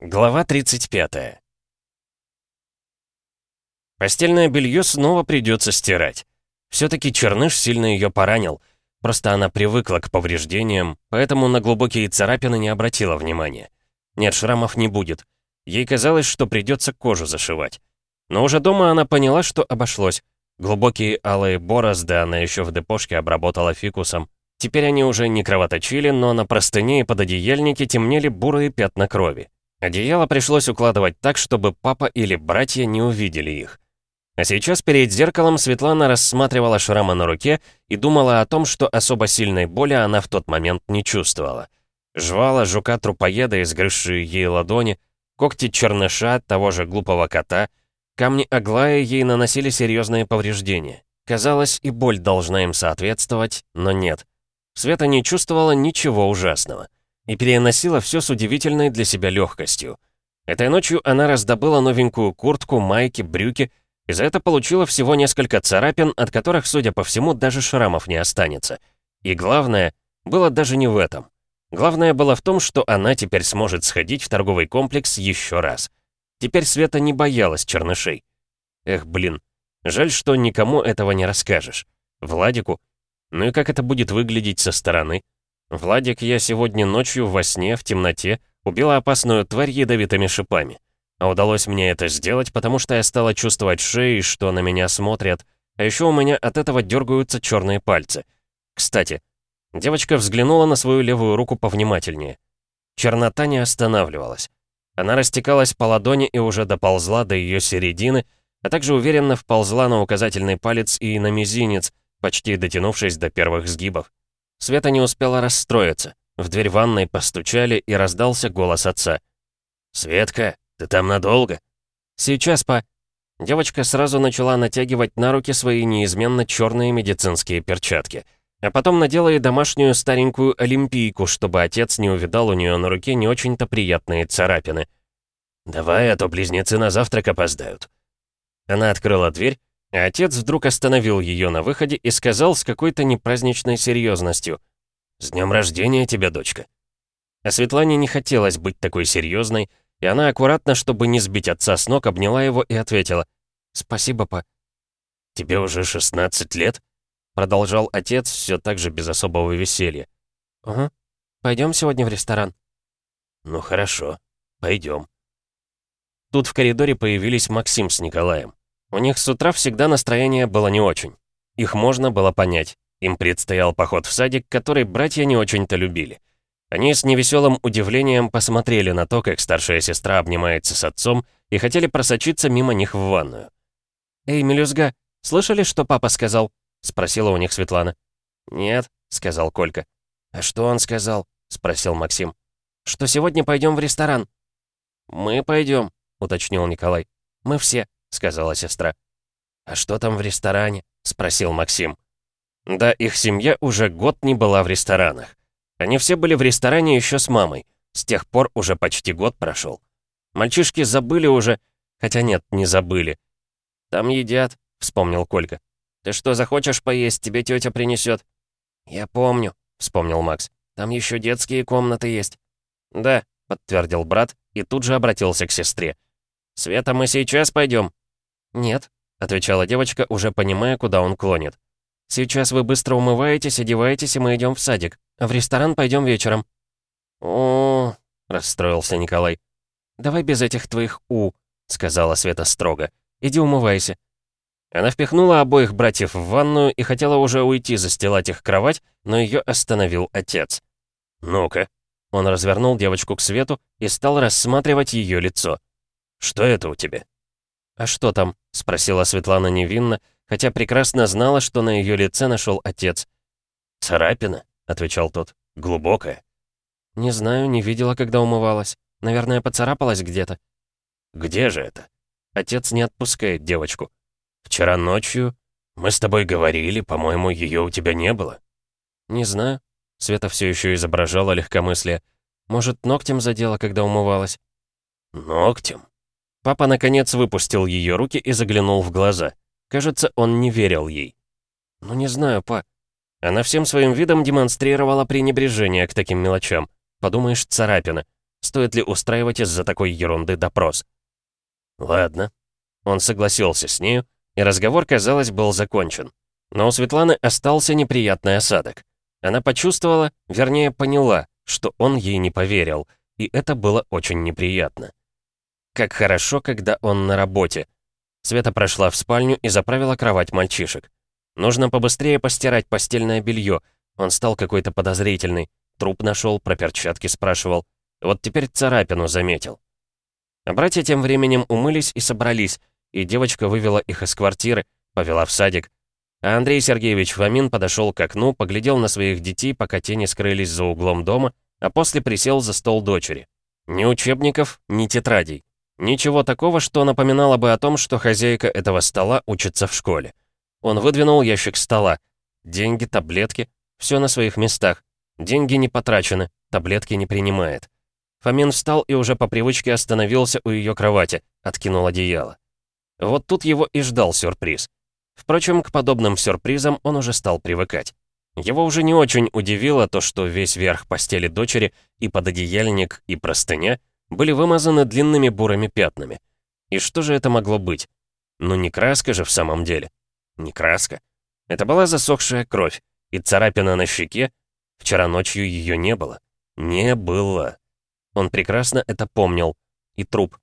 Глава 35 Постельное белье снова придется стирать. Все-таки Черныш сильно ее поранил. Просто она привыкла к повреждениям, поэтому на глубокие царапины не обратила внимания. Нет, шрамов не будет. Ей казалось, что придется кожу зашивать. Но уже дома она поняла, что обошлось. Глубокие алые борозды она еще в депошке обработала фикусом. Теперь они уже не кровоточили, но на простыне и пододеяльнике темнели бурые пятна крови. Одеяло пришлось укладывать так, чтобы папа или братья не увидели их. А сейчас перед зеркалом Светлана рассматривала шрамы на руке и думала о том, что особо сильной боли она в тот момент не чувствовала. Жвала жука-трупоеда, изгрызшие ей ладони, когти черныша, того же глупого кота, камни Аглая ей наносили серьезные повреждения. Казалось, и боль должна им соответствовать, но нет. Света не чувствовала ничего ужасного и переносила все с удивительной для себя легкостью. Этой ночью она раздобыла новенькую куртку, майки, брюки, и за это получила всего несколько царапин, от которых, судя по всему, даже шрамов не останется. И главное, было даже не в этом. Главное было в том, что она теперь сможет сходить в торговый комплекс еще раз. Теперь Света не боялась чернышей. Эх, блин, жаль, что никому этого не расскажешь. Владику? Ну и как это будет выглядеть со стороны? Владик, я сегодня ночью во сне, в темноте, убила опасную тварь ядовитыми шипами. А удалось мне это сделать, потому что я стала чувствовать шеи, что на меня смотрят, а еще у меня от этого дергаются черные пальцы. Кстати, девочка взглянула на свою левую руку повнимательнее. Чернота не останавливалась. Она растекалась по ладони и уже доползла до ее середины, а также уверенно вползла на указательный палец и на мизинец, почти дотянувшись до первых сгибов. Света не успела расстроиться. В дверь ванной постучали, и раздался голос отца. «Светка, ты там надолго?» «Сейчас, па». Девочка сразу начала натягивать на руки свои неизменно черные медицинские перчатки. А потом надела и домашнюю старенькую олимпийку, чтобы отец не увидал у нее на руке не очень-то приятные царапины. «Давай, а то близнецы на завтрак опоздают». Она открыла дверь, а отец вдруг остановил ее на выходе и сказал с какой-то непраздничной серьезностью. «С днем рождения тебя, дочка!» А Светлане не хотелось быть такой серьезной, и она аккуратно, чтобы не сбить отца с ног, обняла его и ответила. «Спасибо, па». «Тебе уже 16 лет?» Продолжал отец все так же без особого веселья. «Угу. Пойдем сегодня в ресторан?» «Ну хорошо, пойдем». Тут в коридоре появились Максим с Николаем. У них с утра всегда настроение было не очень. Их можно было понять. Им предстоял поход в садик, который братья не очень-то любили. Они с невеселым удивлением посмотрели на то, как старшая сестра обнимается с отцом, и хотели просочиться мимо них в ванную. «Эй, мелюзга, слышали, что папа сказал?» — спросила у них Светлана. «Нет», — сказал Колька. «А что он сказал?» — спросил Максим. «Что сегодня пойдем в ресторан». «Мы пойдем», — уточнил Николай. «Мы все», — сказала сестра. «А что там в ресторане?» — спросил Максим. Да, их семья уже год не была в ресторанах. Они все были в ресторане еще с мамой. С тех пор уже почти год прошел. Мальчишки забыли уже... Хотя нет, не забыли. «Там едят», — вспомнил Колька. «Ты что, захочешь поесть? Тебе тетя принесет». «Я помню», — вспомнил Макс. «Там еще детские комнаты есть». «Да», — подтвердил брат и тут же обратился к сестре. «Света, мы сейчас пойдем?» «Нет», — отвечала девочка, уже понимая, куда он клонит. «Сейчас вы быстро умываетесь, одеваетесь, и мы идем в садик. А в ресторан пойдем вечером». «О, расстроился Николай. «Давай без этих твоих «у», — сказала Света строго. «Иди умывайся». Она впихнула обоих братьев в ванную и хотела уже уйти застилать их кровать, но ее остановил отец. «Ну-ка». Он развернул девочку к свету и стал рассматривать ее лицо. «Что это у тебя?» «А что там?» — спросила Светлана невинно, хотя прекрасно знала, что на ее лице нашел отец. «Царапина», — отвечал тот, — «глубокая». «Не знаю, не видела, когда умывалась. Наверное, поцарапалась где-то». «Где же это?» Отец не отпускает девочку. «Вчера ночью мы с тобой говорили, по-моему, ее у тебя не было». «Не знаю». Света все еще изображала легкомыслие. «Может, ногтем задела, когда умывалась?» «Ногтем?» Папа, наконец, выпустил ее руки и заглянул в глаза. Кажется, он не верил ей. «Ну, не знаю, па». Она всем своим видом демонстрировала пренебрежение к таким мелочам. Подумаешь, царапина. стоит ли устраивать из-за такой ерунды допрос. Ладно. Он согласился с нею, и разговор, казалось, был закончен. Но у Светланы остался неприятный осадок. Она почувствовала, вернее поняла, что он ей не поверил, и это было очень неприятно. Как хорошо, когда он на работе. Света прошла в спальню и заправила кровать мальчишек. Нужно побыстрее постирать постельное белье. Он стал какой-то подозрительный. Труп нашел, про перчатки спрашивал. Вот теперь царапину заметил. А братья тем временем умылись и собрались, и девочка вывела их из квартиры, повела в садик. А Андрей Сергеевич Фомин подошел к окну, поглядел на своих детей, пока те не скрылись за углом дома, а после присел за стол дочери. Ни учебников, ни тетрадей. Ничего такого, что напоминало бы о том, что хозяйка этого стола учится в школе. Он выдвинул ящик стола. Деньги, таблетки, все на своих местах. Деньги не потрачены, таблетки не принимает. Фомин встал и уже по привычке остановился у ее кровати, откинул одеяло. Вот тут его и ждал сюрприз. Впрочем, к подобным сюрпризам он уже стал привыкать. Его уже не очень удивило то, что весь верх постели дочери и пододеяльник, и простыня были вымазаны длинными бурыми пятнами. И что же это могло быть? Ну не краска же в самом деле. Не краска. Это была засохшая кровь, и царапина на щеке. Вчера ночью ее не было. Не было. Он прекрасно это помнил. И труп.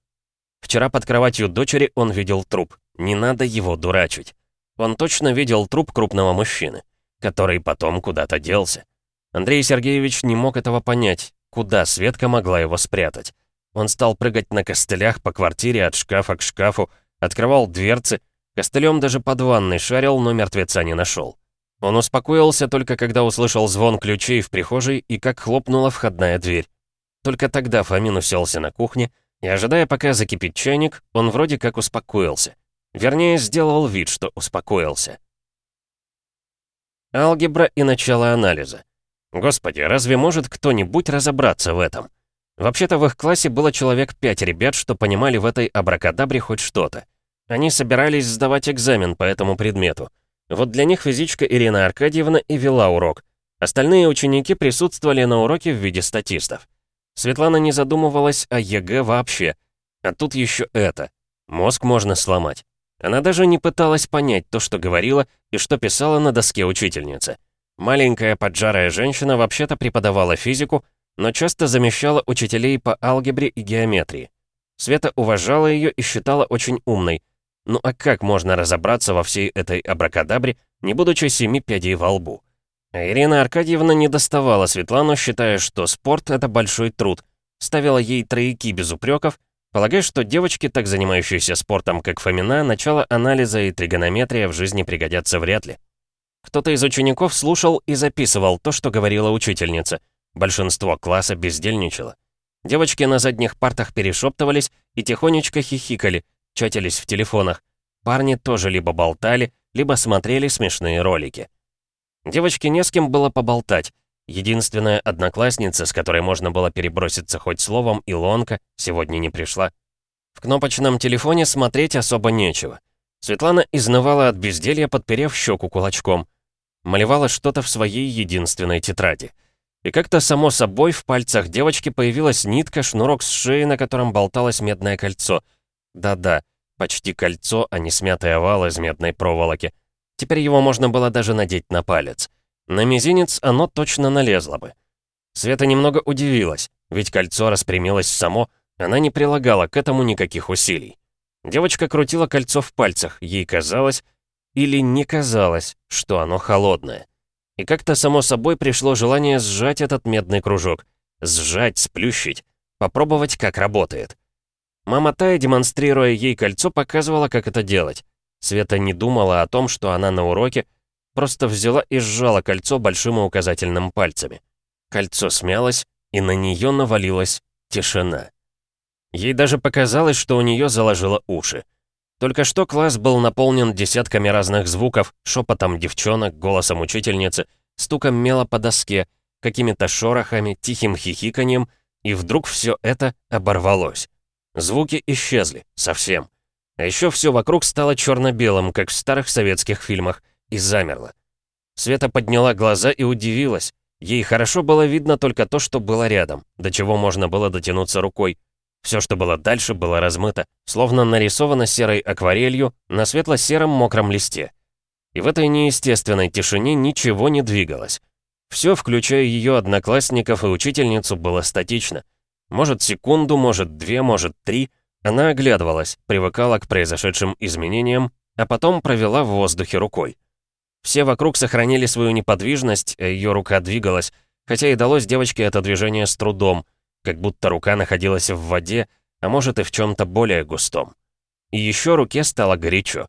Вчера под кроватью дочери он видел труп. Не надо его дурачить. Он точно видел труп крупного мужчины, который потом куда-то делся. Андрей Сергеевич не мог этого понять, куда Светка могла его спрятать. Он стал прыгать на костылях по квартире от шкафа к шкафу, открывал дверцы, костылем даже под ванной шарил, но мертвеца не нашел. Он успокоился только когда услышал звон ключей в прихожей и как хлопнула входная дверь. Только тогда Фомин уселся на кухне, и, ожидая, пока закипит чайник, он вроде как успокоился. Вернее, сделал вид, что успокоился. Алгебра и начало анализа. Господи, разве может кто-нибудь разобраться в этом? Вообще-то в их классе было человек пять ребят, что понимали в этой абракадабре хоть что-то. Они собирались сдавать экзамен по этому предмету. Вот для них физичка Ирина Аркадьевна и вела урок. Остальные ученики присутствовали на уроке в виде статистов. Светлана не задумывалась о ЕГЭ вообще. А тут еще это. Мозг можно сломать. Она даже не пыталась понять то, что говорила и что писала на доске учительницы. Маленькая поджарая женщина вообще-то преподавала физику, но часто замещала учителей по алгебре и геометрии. Света уважала ее и считала очень умной. Ну а как можно разобраться во всей этой абракадабре, не будучи семи пядей во лбу? А Ирина Аркадьевна не доставала Светлану, считая, что спорт — это большой труд, ставила ей трояки без упреков Полагаю, что девочки, так занимающиеся спортом, как Фомина, начало анализа и тригонометрия в жизни пригодятся вряд ли. Кто-то из учеников слушал и записывал то, что говорила учительница. Большинство класса бездельничало. Девочки на задних партах перешептывались и тихонечко хихикали, чатились в телефонах. Парни тоже либо болтали, либо смотрели смешные ролики. Девочке не с кем было поболтать. Единственная одноклассница, с которой можно было переброситься хоть словом, Илонка, сегодня не пришла. В кнопочном телефоне смотреть особо нечего. Светлана изнывала от безделья, подперев щеку кулачком. Малевала что-то в своей единственной тетради. И как-то само собой в пальцах девочки появилась нитка, шнурок с шеи, на котором болталось медное кольцо. Да-да, почти кольцо, а не смятый овал из медной проволоки. Теперь его можно было даже надеть на палец. На мизинец оно точно налезло бы. Света немного удивилась, ведь кольцо распрямилось само, она не прилагала к этому никаких усилий. Девочка крутила кольцо в пальцах, ей казалось, или не казалось, что оно холодное. И как-то само собой пришло желание сжать этот медный кружок. Сжать, сплющить, попробовать, как работает. Мама Тая, демонстрируя ей кольцо, показывала, как это делать. Света не думала о том, что она на уроке, просто взяла и сжала кольцо большим и указательным пальцами. Кольцо смялось, и на нее навалилась тишина. Ей даже показалось, что у нее заложило уши. Только что класс был наполнен десятками разных звуков, шепотом девчонок, голосом учительницы, стуком мела по доске, какими-то шорохами, тихим хихиканьем, и вдруг все это оборвалось. Звуки исчезли, совсем. А еще все вокруг стало черно-белым, как в старых советских фильмах — и замерла. Света подняла глаза и удивилась. Ей хорошо было видно только то, что было рядом, до чего можно было дотянуться рукой. Все, что было дальше, было размыто, словно нарисовано серой акварелью на светло-сером мокром листе. И в этой неестественной тишине ничего не двигалось. Все, включая ее одноклассников и учительницу, было статично. Может, секунду, может, две, может, три. Она оглядывалась, привыкала к произошедшим изменениям, а потом провела в воздухе рукой. Все вокруг сохранили свою неподвижность, а ее рука двигалась, хотя и далось девочке это движение с трудом, как будто рука находилась в воде, а может и в чем-то более густом. И еще руке стало горячо.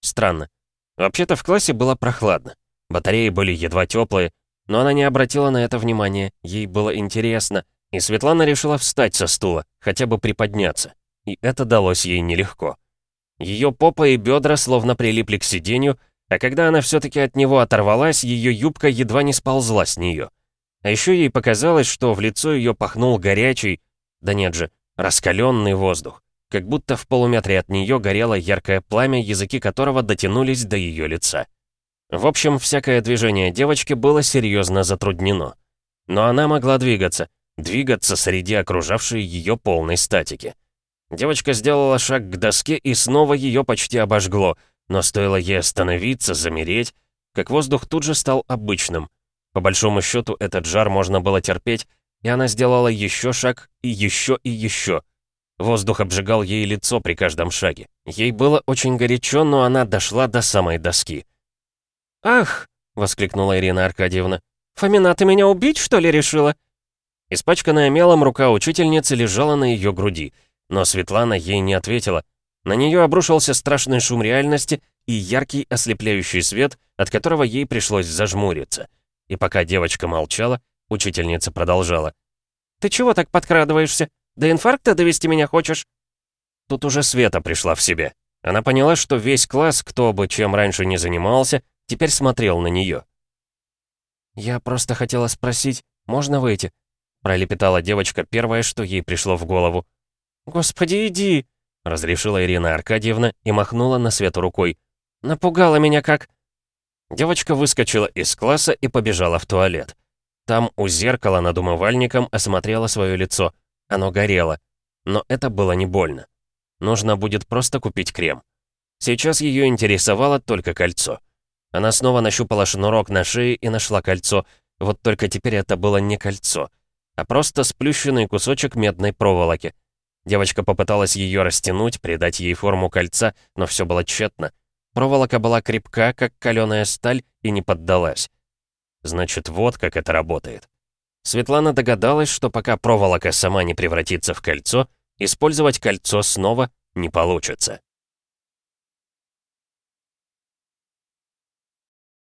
Странно. Вообще-то в классе было прохладно. Батареи были едва теплые, но она не обратила на это внимания, ей было интересно, и Светлана решила встать со стула, хотя бы приподняться. И это далось ей нелегко. Ее попа и бедра словно прилипли к сиденью, а когда она все-таки от него оторвалась, ее юбка едва не сползла с нее. А еще ей показалось, что в лицо ее пахнул горячий, да нет же, раскаленный воздух, как будто в полуметре от нее горело яркое пламя, языки которого дотянулись до ее лица. В общем, всякое движение девочки было серьезно затруднено. Но она могла двигаться, двигаться среди окружавшей ее полной статики. Девочка сделала шаг к доске, и снова ее почти обожгло, но стоило ей остановиться, замереть, как воздух тут же стал обычным. По большому счету, этот жар можно было терпеть, и она сделала еще шаг, и еще, и еще. Воздух обжигал ей лицо при каждом шаге. Ей было очень горячо, но она дошла до самой доски. «Ах!» — воскликнула Ирина Аркадьевна. «Фомина, ты меня убить, что ли, решила?» Испачканная мелом рука учительницы лежала на ее груди, но Светлана ей не ответила. На нее обрушился страшный шум реальности и яркий ослепляющий свет, от которого ей пришлось зажмуриться. И пока девочка молчала, учительница продолжала. «Ты чего так подкрадываешься? До инфаркта довести меня хочешь?» Тут уже Света пришла в себе. Она поняла, что весь класс, кто бы чем раньше не занимался, теперь смотрел на нее. «Я просто хотела спросить, можно выйти?» пролепетала девочка первое, что ей пришло в голову. «Господи, иди!» — разрешила Ирина Аркадьевна и махнула на Свету рукой. «Напугала меня как...» Девочка выскочила из класса и побежала в туалет. Там у зеркала над умывальником осмотрела свое лицо. Оно горело. Но это было не больно. Нужно будет просто купить крем. Сейчас ее интересовало только кольцо. Она снова нащупала шнурок на шее и нашла кольцо. Вот только теперь это было не кольцо, а просто сплющенный кусочек медной проволоки. Девочка попыталась ее растянуть, придать ей форму кольца, но все было тщетно. Проволока была крепка, как каленая сталь, и не поддалась. Значит, вот как это работает. Светлана догадалась, что пока проволока сама не превратится в кольцо, использовать кольцо снова не получится.